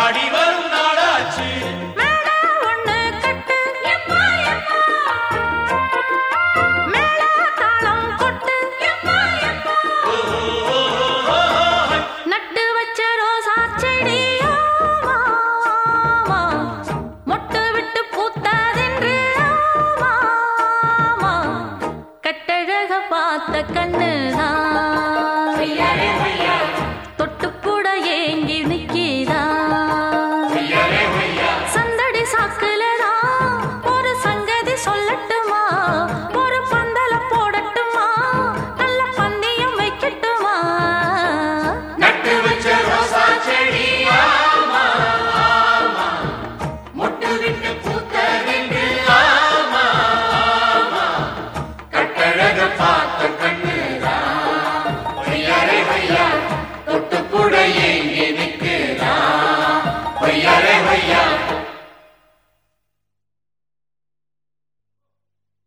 ஆடி